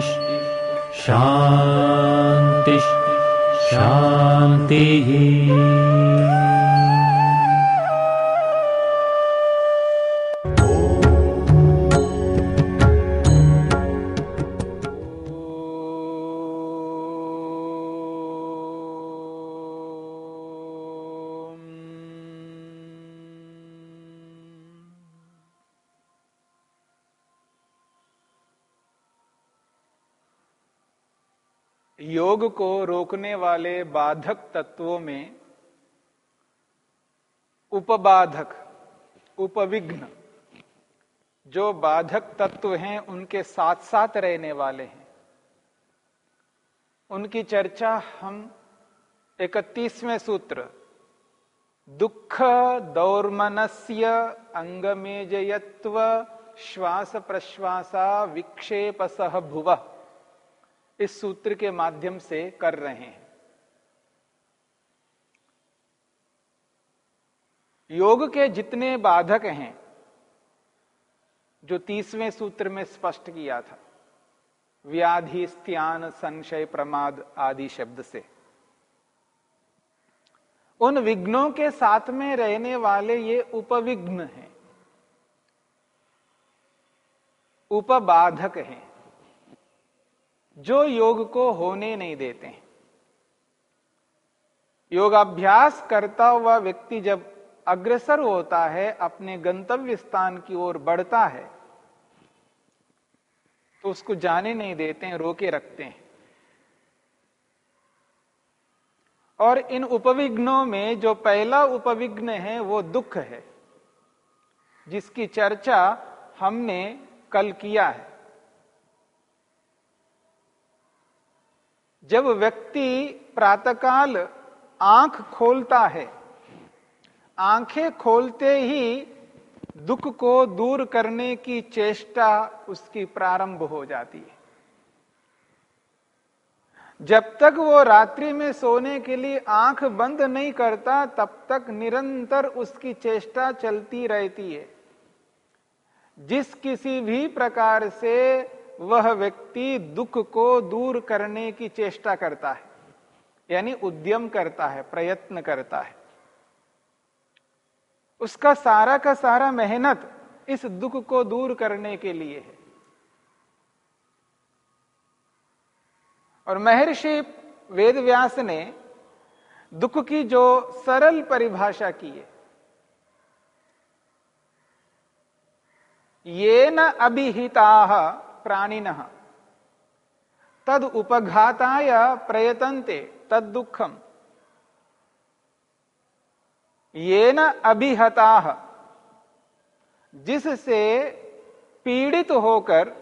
शान्तिः शांति। शान्तिः योग को रोकने वाले बाधक तत्वों में उपबाधक, उपविघ्न, जो बाधक तत्व हैं, उनके साथ साथ रहने वाले हैं। उनकी चर्चा हम इकतीसवें सूत्र, दुख दौर्मनस्य अंगमेजयत्व, श्वास प्रश्वासा विक्षेप सह भुव। इस सूत्र के माध्यम से कर रहे हैं। योग के जितने बाधक हैं, जो तीसवें सूत्र में स्पष्ट किया था, व्याधि स्त्यान संशय, प्रमाद आदि शब्द से, उन विघ्नों के साथ में रहने वाले ये उपविघ्न हैं, उपबाधक हैं। जो योग को होने नहीं देते योगाभ्यास करता हुआ व्यक्ति जब अग्रसर होता है, अपने गंतव्य स्थान की ओर बढ़ता है तो उसको जाने नहीं देते हैं, रोके रखते हैं। और इन उपविघ्नों में जो पहला उपविघ्न है, वो दुख है, जिसकी चर्चा हमने कल किया है। जब व्यक्ति प्रातकाल आँख खोलता है, आँखें खोलते ही दुख को दूर करने की चेष्टा उसकी प्रारंभ हो जाती है। जब तक वो रात्रि में सोने के लिए आँख बंद नहीं करता, तब तक निरंतर उसकी चेष्टा चलती रहती है। जिस किसी भी प्रकार से वह व्यक्ति दुख को दूर करने की चेष्टा करता है, यानी उद्यम करता है, प्रयत्न करता है। उसका सारा का सारा मेहनत इस दुख को दूर करने के लिए है। और महर्षि वेदव्यास ने दुख की जो सरल परिभाषा की है, ये न अभिहिता प्राणिन। तद उपघाताय प्रयतन्ते, तद दुखम। ये न अभिहता। जिससे पीड़ित होकर,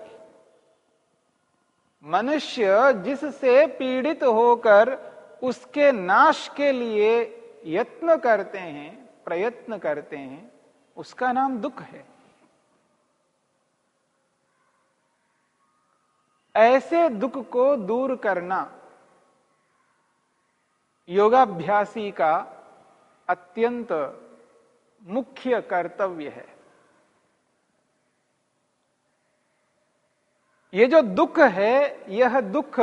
मनुष्य जिससे पीड़ित होकर उसके नाश के लिए यत्न करते हैं, प्रयत्न करते हैं, उसका नाम दुख है। ऐसे दुख को दूर करना। योगाभ्यासी का अत्यंत मुख्य कर्तव्य है। ये जो दुख है, यह दुख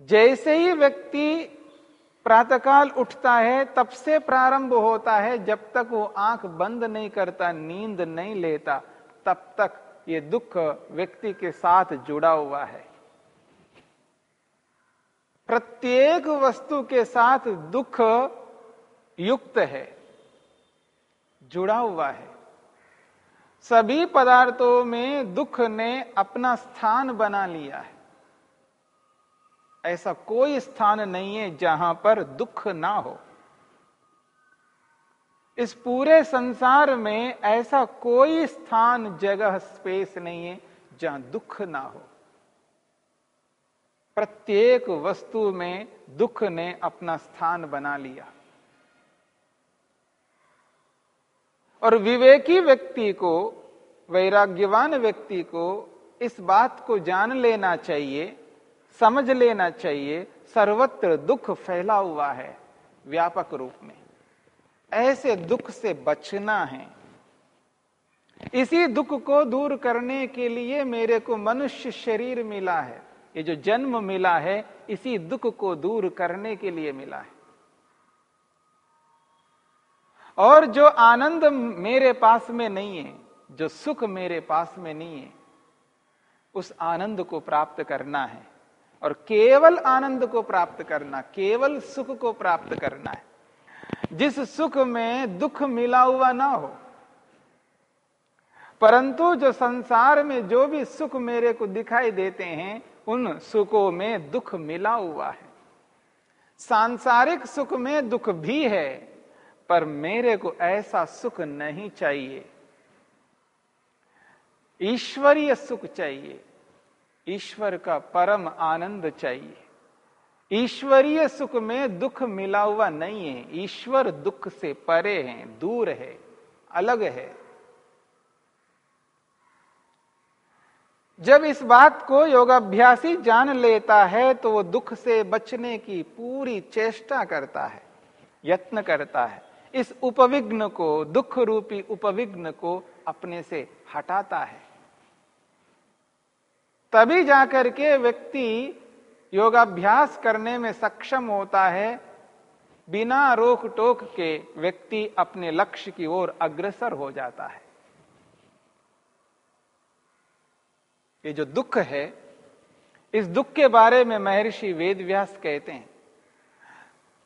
जैसे ही व्यक्ति प्रातकाल उठता है, तब से प्रारंभ होता है। जब तक वो आँख बंद नहीं करता, नींद नहीं लेता, तब तक ये दुख व्यक्ति के साथ जुड़ा हुआ है। प्रत्येक वस्तु के साथ दुख युक्त है, जुड़ा हुआ है। सभी पदार्थों में दुख ने अपना स्थान बना लिया है। ऐसा कोई स्थान नहीं है जहाँ पर दुख ना हो। इस पूरे संसार में ऐसा कोई स्थान, जगह स्पेस नहीं है जहाँ दुख ना हो। प्रत्येक वस्तु में दुख ने अपना स्थान बना लिया। और विवेकी व्यक्ति को, वैराग्यवान व्यक्ति को इस बात को जान लेना चाहिए, समझ लेना चाहिए, सर्वत्र दुख फैला हुआ है, व्यापक रूप में। ऐसे दुख से बचना है। इसी दुख को दूर करने के लिए मेरे को मनुष्य शरीर मिला है। ये जो जन्म मिला है, इसी दुख को दूर करने के लिए मिला है। और जो आनंद मेरे पास में नहीं है, जो सुख मेरे पास में नहीं है, उस आनंद को प्राप्त करना है। और केवल आनंद को प्राप्त करना, केवल सुख को प्राप्त करना है। जिस सुख में दुख मिला हुआ ना हो। परंतु जो संसार में जो भी सुख मेरे को दिखाई देते हैं, उन सुखों में दुख मिला हुआ है। सांसारिक सुख में दुख भी है, पर मेरे को ऐसा सुख नहीं चाहिए। ईश्वरीय सुख चाहिए, ईश्वर का परम आनंद चाहिए। ईश्वरीय सुख में दुख मिला हुआ नहीं है। ईश्वर दुख से परे है, दूर है, अलग है। जब इस बात को योगाभ्यासी जान लेता है तो वो दुख से बचने की पूरी चेष्टा करता है, यत्न करता है। इस उपविघ्न को दुख रूपी उपविघ्न को अपने से हटाता है। तभी जाकर के व्यक्ति योगाभ्यास करने में सक्षम होता है बिना रोक टोक के व्यक्ति अपने लक्ष्य की ओर अग्रसर हो जाता है। ये जो दुख है, इस दुख के बारे में महर्षि वेदव्यास कहते हैं।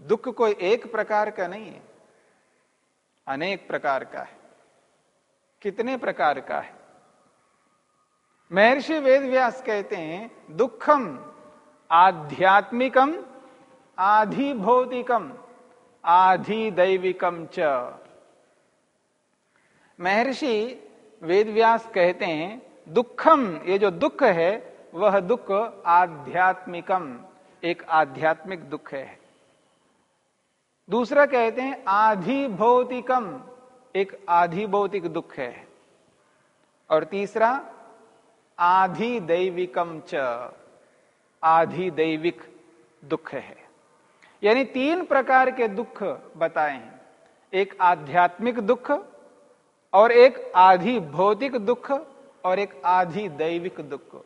दुख कोई एक प्रकार का नहीं है, अनेक प्रकार का है। कितने प्रकार का है? महर्षि वेदव्यास कहते हैं, दुखम आध्यात्मिकम आधि भौतिकम आधि दैविकम च। महर्षि वेदव्यास कहते हैं, दुखम, ये जो दुख है, वह दुख आध्यात्मिकम, एक आध्यात्मिक दुख है। दूसरा कहते हैं आधि भौतिकम एक आधि भौतिक दुख है। और तीसरा आधि दैविकम च। आधि दैविक दुख है। यानी तीन प्रकार के दुख बताए हैं। एक आध्यात्मिक दुख और एक आधि भौतिक दुख और एक आधि दैविक दुख।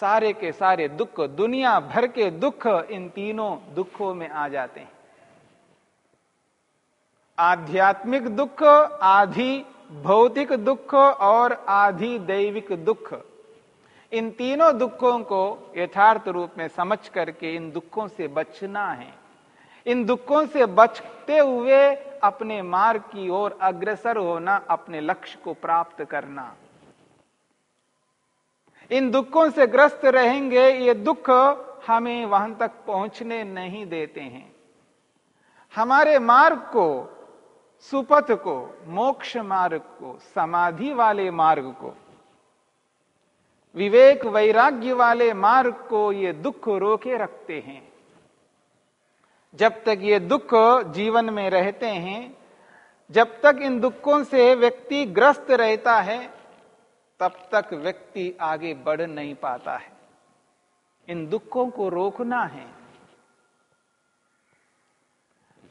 सारे के सारे दुख, दुनिया भर के दुख इन तीनों दुखों में आ जाते हैं। आध्यात्मिक दुख, आधि भौतिक दुख और आधि दैविक दुख। इन तीनों दुखों को यथार्थ रूप में समझ करके इन दुखों से बचना है। इन दुखों से बचते हुए अपने मार्ग की ओर अग्रसर होना, अपने लक्ष्य को प्राप्त करना। इन दुखों से ग्रस्त रहेंगे, ये दुख हमें वहाँ तक पहुँचने नहीं देते हैं। हमारे मार्ग को, सुपथ को, मोक्ष मार्ग को, समाधि वाले मार्ग को विवेक वैराग्य वाले मार्ग को ये दुख रोके रखते हैं। जब तक ये दुख जीवन में रहते हैं, जब तक इन दुखों से व्यक्ति ग्रस्त रहता है, तब तक व्यक्ति आगे बढ़ नहीं पाता है। इन दुखों को रोकना है।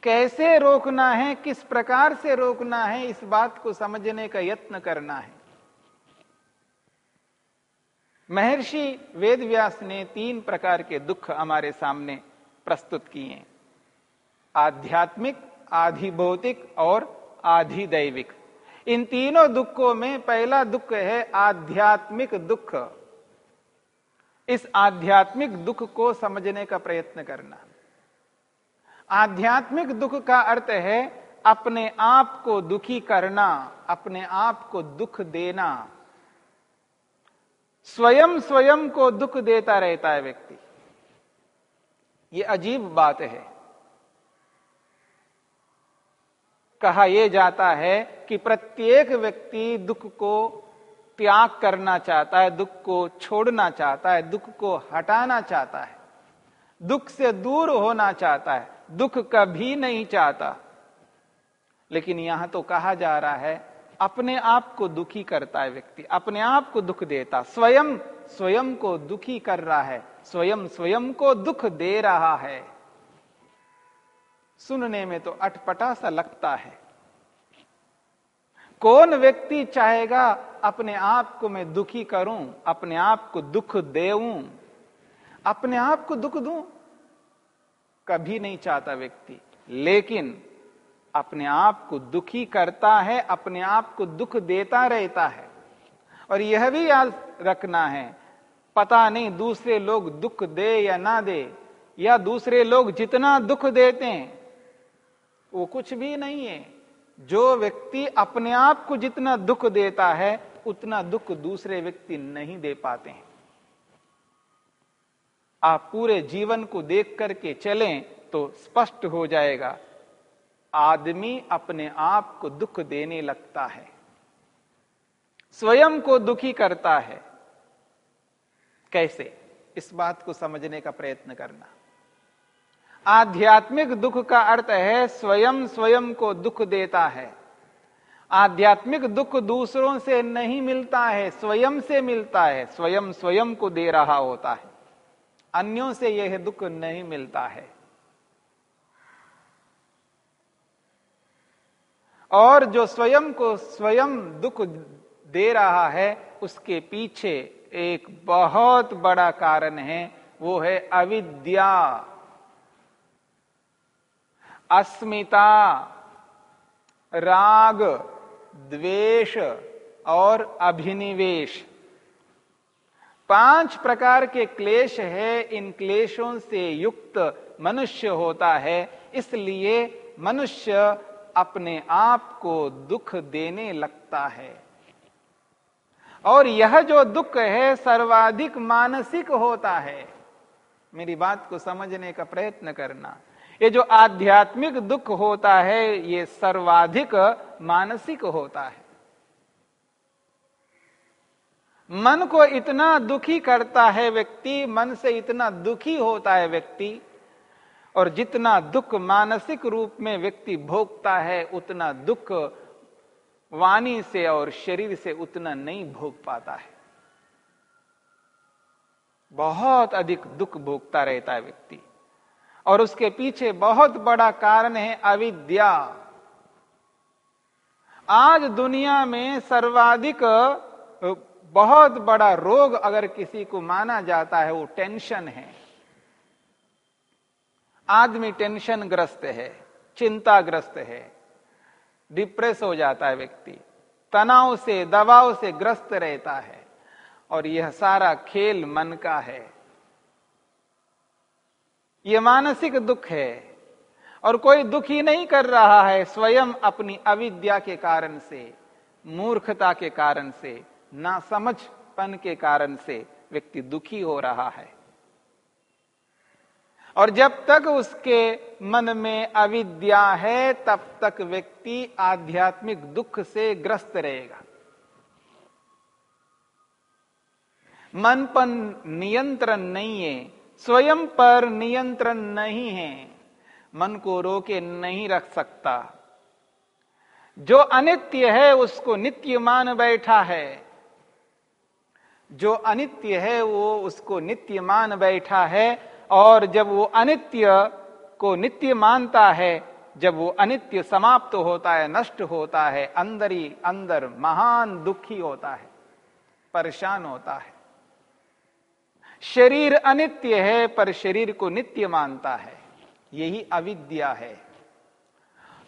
कैसे रोकना है, किस प्रकार से रोकना है, इस बात को समझने का यत्न करना है। महर्षि वेदव्यास ने तीन प्रकार के दुख हमारे सामने प्रस्तुत किए आध्यात्मिक आधि भौतिक और आधि दैविक इन तीनों दुखों में पहला दुख है आध्यात्मिक दुख। इस आध्यात्मिक दुख को समझने का प्रयत्न करना। आध्यात्मिक दुख का अर्थ है अपने आप को दुखी करना, अपने आप को दुख देना। स्वयं स्वयं को दुख देता रहता है व्यक्ति। ये अजीब बात है। कहा यह जाता है कि प्रत्येक व्यक्ति दुख को त्याग करना चाहता है, दुख को छोड़ना चाहता है, दुख को हटाना चाहता है, दुख से दूर होना चाहता है, दुख कभी नहीं चाहता। लेकिन यहाँ तो कहा जा रहा है अपने आप को दुखी करता है व्यक्ति, अपने आप को दुख देता, स्वयं स्वयं को दुखी कर रहा है, स्वयं स्वयं को दुख दे रहा है। सुनने में तो अटपटा सा लगता है। कौन व्यक्ति चाहेगा, अपने आप को मैं दुखी करूँ, अपने आप को दुख देऊं? अपने आप को दुख दूँ? कभी नहीं चाहता व्यक्ति, लेकिन अपने आप को दुखी करता है, अपने आप को दुख देता रहता है। और यह भी याद रखना है, पता नहीं दूसरे लोग दुख दे या ना दे, या दूसरे लोग जितना दुख देते हैं, वो कुछ भी नहीं है। जो व्यक्ति अपने आप को जितना दुख देता है, उतना दुख दूसरे व्यक्ति नहीं दे पाते हैं। आप पूरे जीवन को देख करके चलें तो स्पष्ट हो जाएगा आदमी अपने आप को दुख देने लगता है, स्वयं को दुखी करता है। कैसे? इस बात को समझने का प्रयत्न करना। आध्यात्मिक दुख का अर्थ है स्वयं स्वयं को दुख देता है। आध्यात्मिक दुख दूसरों से नहीं मिलता है, स्वयं से मिलता है, स्वयं स्वयं को दे रहा होता है। अन्यों से यह दुख नहीं मिलता है। और जो स्वयं को स्वयं दुख दे रहा है, उसके पीछे एक बहुत बड़ा कारण है, वो है अविद्या। अस्मिता, राग, द्वेष और अभिनिवेश। पाँच प्रकार के क्लेश है, इन क्लेशों से युक्त मनुष्य होता है, इसलिए मनुष्य अपने आप को दुख देने लगता है। और यह जो दुख है, सर्वाधिक मानसिक होता है। मेरी बात को समझने का प्रयत्न करना। ये जो आध्यात्मिक दुख होता है, ये सर्वाधिक मानसिक होता है। मन को इतना दुखी करता है व्यक्ति, मन से इतना दुखी होता है व्यक्ति और जितना दुख मानसिक रूप में व्यक्ति भोगता है, उतना दुख वाणी से और शरीर से उतना नहीं भोग पाता है। बहुत अधिक दुख भोगता रहता है व्यक्ति। और उसके पीछे बहुत बड़ा कारण है अविद्या। आज दुनिया में सर्वाधिक बहुत बड़ा रोग अगर किसी को माना जाता है, वो टेंशन है। आदमी टेंशन ग्रस्त है, चिंताग्रस्त है, डिप्रेस हो जाता है व्यक्ति, तनाव से, दबाव से ग्रस्त रहता है और यह सारा खेल मन का है। यह मानसिक दुख है और कोई दुखी नहीं कर रहा है स्वयं अपनी अविद्या के कारण से, मूर्खता के कारण से ना समझपन के कारण से व्यक्ति दुखी हो रहा है। और जब तक उसके मन में अविद्या है, तब तक व्यक्ति आध्यात्मिक दुख से ग्रस्त रहेगा। मन पर नियंत्रण नहीं है, स्वयं पर नियंत्रण नहीं है, मन को रोके नहीं रख सकता। जो अनित्य है, उसको नित्य मान बैठा है। जो अनित्य है, वो उसको नित्य मान बैठा है। और जब वो अनित्य को नित्य मानता है, जब वो अनित्य समाप्त होता है, नष्ट होता है, अंदर ही अंदर महान दुखी होता है, परेशान होता है। शरीर अनित्य है, पर शरीर को नित्य मानता है। यही अविद्या है।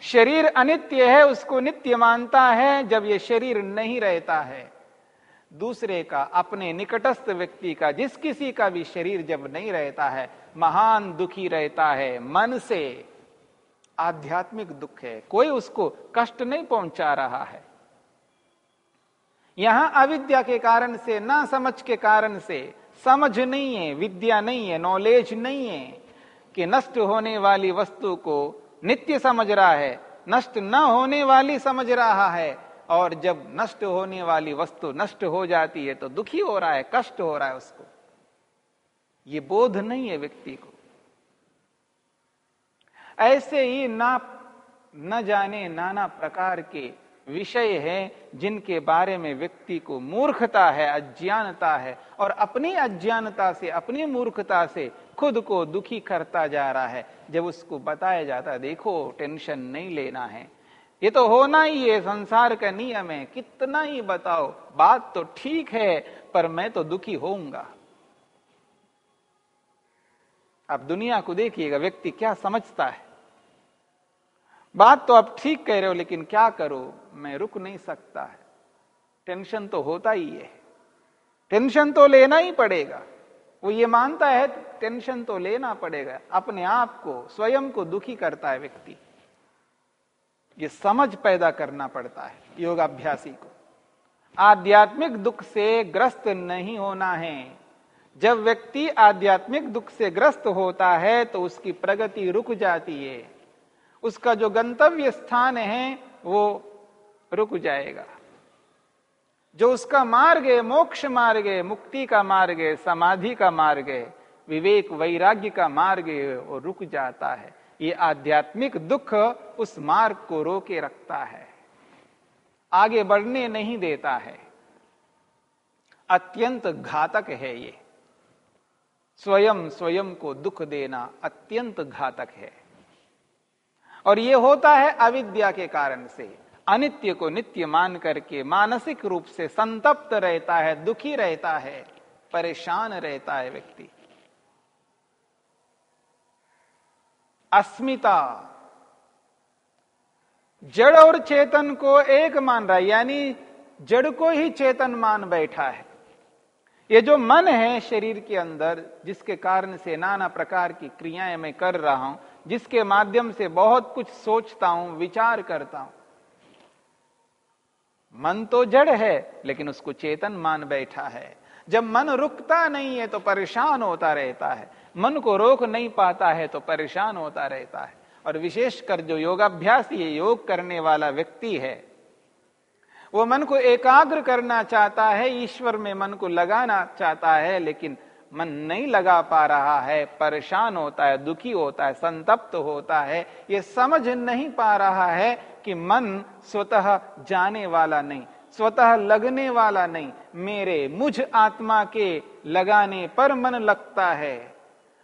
शरीर अनित्य है, उसको नित्य मानता है, जब ये शरीर नहीं रहता है। दूसरे का, अपने निकटस्थ व्यक्ति का, जिस किसी का भी शरीर जब नहीं रहता है, महान दुखी रहता है, मन से आध्यात्मिक दुख है, कोई उसको कष्ट नहीं पहुँचा रहा है। यहाँ अविद्या के कारण से, ना समझ के कारण से, समझ नहीं है, विद्या नहीं है नॉलेज नहीं है कि नष्ट होने वाली वस्तु को नित्य समझ रहा है, नष्ट न होने वाली समझ रहा है और जब नष्ट होने वाली वस्तु नष्ट हो जाती है तो दुखी हो रहा है, कष्ट हो रहा है उसको। ये बोध नहीं है व्यक्ति को। ऐसे ही ना, न जाने नाना प्रकार के विषय हैं जिनके बारे में व्यक्ति को मूर्खता है, अज्ञानता है और अपनी अज्ञानता से, अपनी मूर्खता से खुद को दुखी करता जा रहा है। जब उसको बताया जाता, देखो, टेंशन नहीं लेना है। ये तो होना ही है, संसार का नियम है। कितना ही बताओ, बात तो ठीक है, पर मैं तो दुखी होऊँगा। आप दुनिया को देखिएगा, व्यक्ति क्या समझता है? बात तो आप ठीक कह रहे हो, लेकिन क्या करो? मैं रुक नहीं सकता है। टेंशन तो होता ही है। टेंशन तो लेना ही पड़ेगा। वो ये मानता है, टेंशन तो लेना पड़ेगा। अपने आप को, स्वयं को दुखी करता है व्यक्ति। ये समझ पैदा करना पड़ता है योगाभ्यासी को। आध्यात्मिक दुख से ग्रस्त नहीं होना है। जब व्यक्ति आध्यात्मिक दुख से ग्रस्त होता है तो उसकी प्रगति रुक जाती है। उसका जो गंतव्य स्थान है, वो रुक जाएगा। जो उसका मार्ग है, मोक्ष मार्ग है, मुक्ति का मार्ग है, समाधि का मार्ग है, विवेक वैराग्य का मार्ग है, वो रुक जाता है। ये आध्यात्मिक दुख उस मार्ग को रोके रखता है। आगे बढ़ने नहीं देता है। अत्यंत घातक है ये। स्वयं स्वयं को दुख देना अत्यंत घातक है। और ये होता है अविद्या के कारण से। अनित्य को नित्य मान करके मानसिक रूप से संतप्त रहता है, दुखी रहता है, परेशान रहता है व्यक्ति। अस्मिता। जड़ और चेतन को एक मान रहा है, यानी जड़ को ही चेतन मान बैठा है। ये जो मन है शरीर के अंदर, जिसके कारण से नाना प्रकार की क्रियाएँ मैं कर रहा हूँ, जिसके माध्यम से बहुत कुछ सोचता हूँ, विचार करता हूँ। मन तो जड़ है, लेकिन उसको चेतन मान बैठा है। जब मन रुकता नहीं है तो परेशान होता रहता है। मन को रोक नहीं पाता है तो परेशान होता रहता है। और विशेषकर जो योगाभ्यासी है योग करने वाला व्यक्ति है, वो मन को एकाग्र करना चाहता है, ईश्वर में मन को लगाना चाहता है, लेकिन मन नहीं लगा पा रहा है, परेशान होता है, दुखी होता है, संतप्त होता है। ये समझ नहीं पा रहा है कि मन स्वतः जाने वाला नहीं, स्वतः लगने वाला नहीं। मेरे मुझ आत्मा के लगाने पर मन लगता है।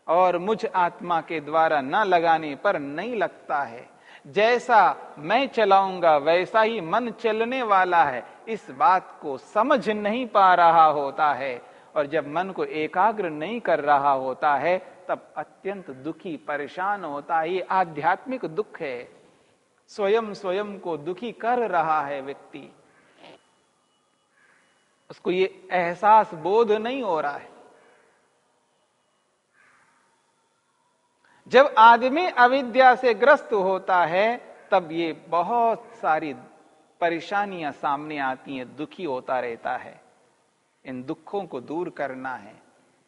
और मुझ आत्मा के द्वारा न लगाने पर नहीं लगता है। जैसा मैं चलाऊँगा, वैसा ही मन चलने वाला है। इस बात को समझ नहीं पा रहा होता है। और जब मन को एकाग्र नहीं कर रहा होता है, तब अत्यंत दुखी, परेशान होता है। आध्यात्मिक दुख है। स्वयं स्वयं को दुखी कर रहा है व्यक्ति। उसको ये एहसास बोध नहीं हो रहा है। जब आदमी अविद्या से ग्रस्त होता है, तब ये बहुत सारी परेशानियाँ सामने आती हैं, दुखी होता रहता है। इन दुखों को दूर करना है,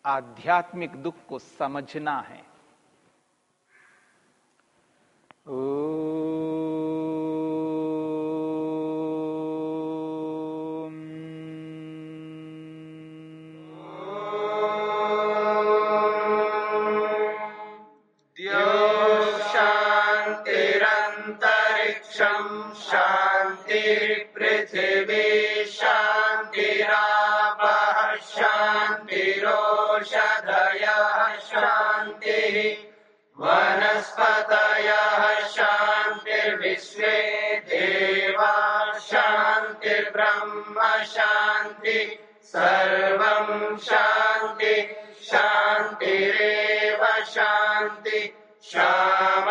आध्यात्मिक दुख को समझना है। ओ सर्वं शान्ति शान्तिरेव शान्ति। श्यामा